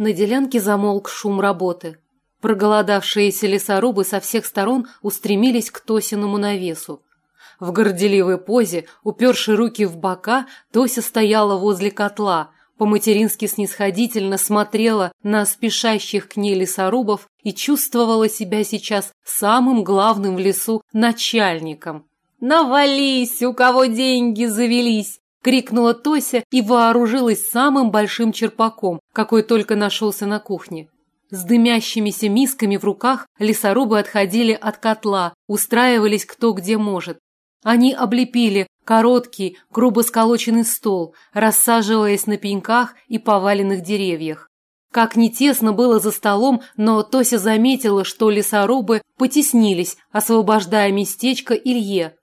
На делянке замолк шум работы. Проголодавшиеся лесорубы со всех сторон устремились к Тосиному навесу. В горделивой позе, уперши руки в бока, Тося стояла возле котла, по-матерински снисходительно смотрела на спешащих к ней лесорубов и чувствовала себя сейчас самым главным в лесу начальником. «Навались, у кого деньги завелись!» – крикнула Тося и вооружилась самым большим черпаком, какой только нашелся на кухне. С дымящимися мисками в руках лесорубы отходили от котла, устраивались кто где может. Они облепили короткий, грубо сколоченный стол, рассаживаясь на пеньках и поваленных деревьях. Как не тесно было за столом, но Тося заметила, что лесорубы потеснились, освобождая местечко Илье.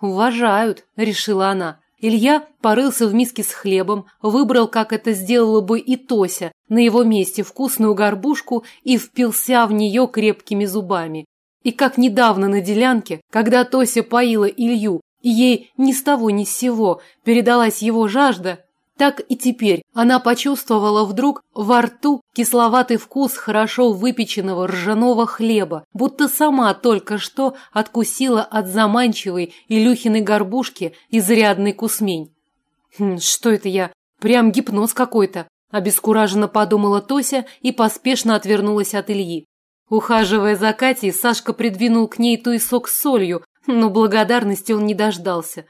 «Уважают», – решила она. Илья порылся в миске с хлебом, выбрал, как это сделала бы и Тося, на его месте вкусную горбушку и впился в нее крепкими зубами. И как недавно на делянке, когда Тося поила Илью, и ей ни с того ни с сего передалась его жажда, так и теперь она почувствовала вдруг во рту кисловатый вкус хорошо выпеченного ржаного хлеба, будто сама только что откусила от заманчивой Илюхиной горбушки изрядный кусмень. «Хм, «Что это я? Прям гипноз какой-то!» – обескураженно подумала Тося и поспешно отвернулась от Ильи. Ухаживая за Катей, Сашка придвинул к ней туесок с солью, но благодарности он не дождался.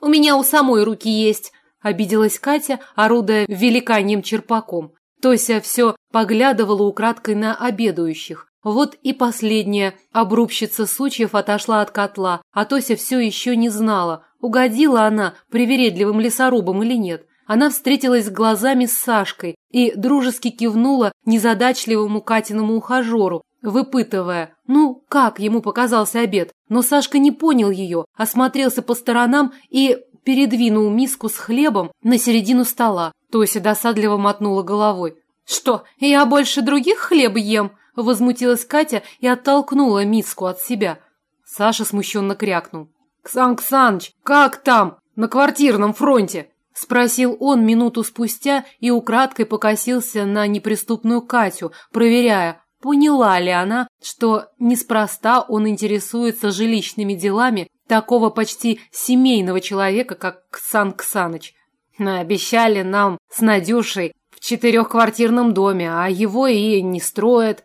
«У меня у самой руки есть», – обиделась Катя, орудая великаньем черпаком. Тося все поглядывала украдкой на обедающих. Вот и последняя обрубщица сучьев отошла от котла, а Тося все еще не знала, угодила она привередливым лесорубам или нет. Она встретилась глазами с Сашкой и дружески кивнула незадачливому Катиному ухажеру, выпытывая, ну, как ему показался обед. Но Сашка не понял ее, осмотрелся по сторонам и передвинул миску с хлебом на середину стола. Тося досадливо мотнула головой. «Что, я больше других хлеб ем?» Возмутилась Катя и оттолкнула миску от себя. Саша смущенно крякнул. «Ксан Ксаныч, как там, на квартирном фронте?» Спросил он минуту спустя и украдкой покосился на неприступную Катю, проверяя, Поняла ли она, что неспроста он интересуется жилищными делами такого почти семейного человека, как Ксан Ксаныч? Обещали нам с Надюшей в четырехквартирном доме, а его и не строят.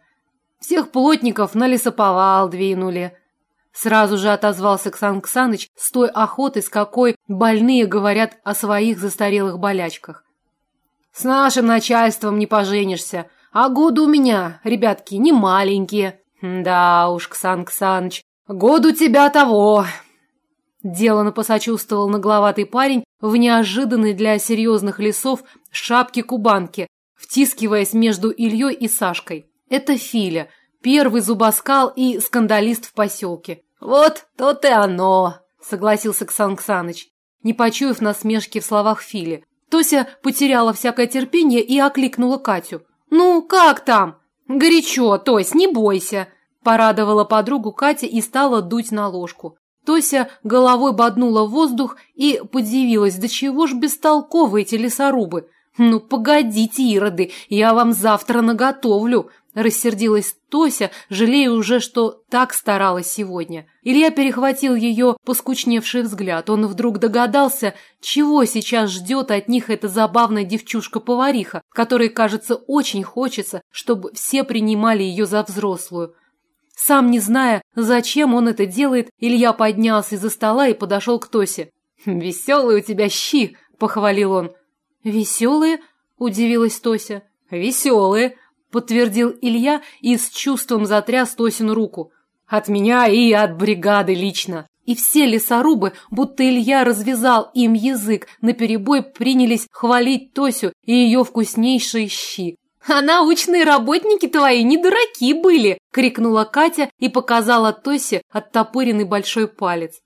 Всех плотников на лесоповал двинули. Сразу же отозвался Ксан Ксаныч с той охотой, с какой больные говорят о своих застарелых болячках. «С нашим начальством не поженишься», а годы у меня, ребятки, не маленькие. Да уж, Ксан Ксаныч, год у тебя того. Делано посочувствовал нагловатый парень в неожиданной для серьезных лесов шапке-кубанке, втискиваясь между Ильей и Сашкой. Это Филя, первый зубоскал и скандалист в поселке. Вот то-то и оно, согласился Ксан Ксаныч, не почуяв насмешки в словах Фили. Тося потеряла всякое терпение и окликнула Катю. «Ну, как там?» «Горячо, Тось, не бойся!» Порадовала подругу Катя и стала дуть на ложку. Тося головой боднула в воздух и подивилась, до чего ж бестолковы эти лесорубы. «Ну, погодите, ироды, я вам завтра наготовлю!» Рассердилась Тося, жалея уже, что так старалась сегодня. Илья перехватил ее поскучневший взгляд. Он вдруг догадался, чего сейчас ждет от них эта забавная девчушка-повариха, которой, кажется, очень хочется, чтобы все принимали ее за взрослую. Сам не зная, зачем он это делает, Илья поднялся из-за стола и подошел к Тосе. «Веселые у тебя щи!» – похвалил он. «Веселые?» – удивилась Тося. «Веселые!» подтвердил Илья и с чувством затряс Тосину руку. От меня и от бригады лично. И все лесорубы, будто Илья развязал им язык, наперебой принялись хвалить Тосю и ее вкуснейшие щи. «А научные работники твои не дураки были!» – крикнула Катя и показала Тосе оттопыренный большой палец.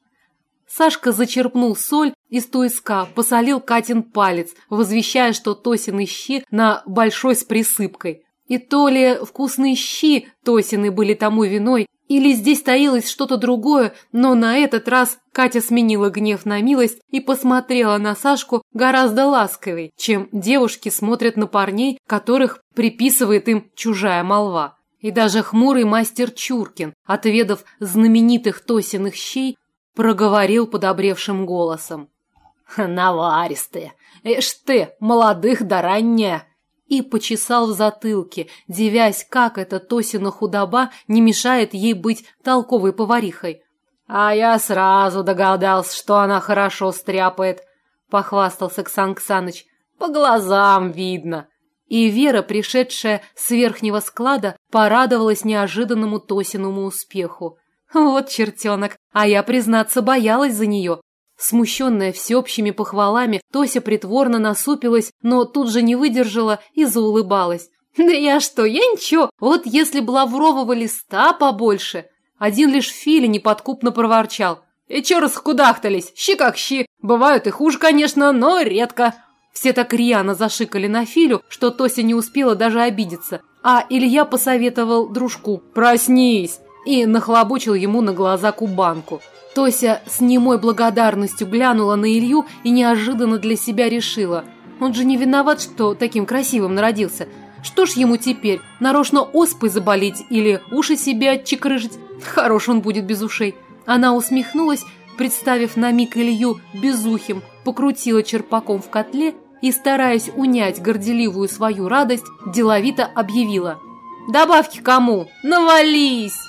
Сашка зачерпнул соль из туиска, посолил Катин палец, возвещая, что Тосины щи на большой с присыпкой. И то ли вкусные щи Тосины были тому виной, Или здесь таилось что-то другое, но на этот раз Катя сменила гнев на милость и посмотрела на Сашку гораздо ласковей, чем девушки смотрят на парней, которых приписывает им чужая молва. И даже хмурый мастер Чуркин, отведав знаменитых Тосиных щей, проговорил подобревшим голосом. «Наваристые! Эш ты, молодых да ранняя!» И почесал в затылке, девясь, как эта Тосина худоба не мешает ей быть толковой поварихой. «А я сразу догадался, что она хорошо стряпает», — похвастался Ксан Ксаныч. «По глазам видно». И Вера, пришедшая с верхнего склада, порадовалась неожиданному Тосиному успеху. «Вот чертенок, а я, признаться, боялась за нее. Смущенная всеобщими похвалами, Тося притворно насупилась, но тут же не выдержала и заулыбалась. «Да я что, я ничего, вот если б лаврового листа побольше!» Один лишь Филя неподкупно проворчал. «И чё раскудахтались? Щи как щи! Бывают и хуже, конечно, но редко!» Все так рьяно зашикали на Филю, что Тося не успела даже обидеться. А Илья посоветовал дружку «Проснись!» и нахлобучил ему на глаза кубанку. Тося с немой благодарностью глянула на Илью и неожиданно для себя решила. Он же не виноват, что таким красивым народился. Что ж ему теперь, нарочно оспой заболеть или уши себе отчекрыжить? Хорош он будет без ушей. Она усмехнулась, представив на миг Илью безухим, покрутила черпаком в котле и, стараясь унять горделивую свою радость, деловито объявила. «Добавки кому? Навались!»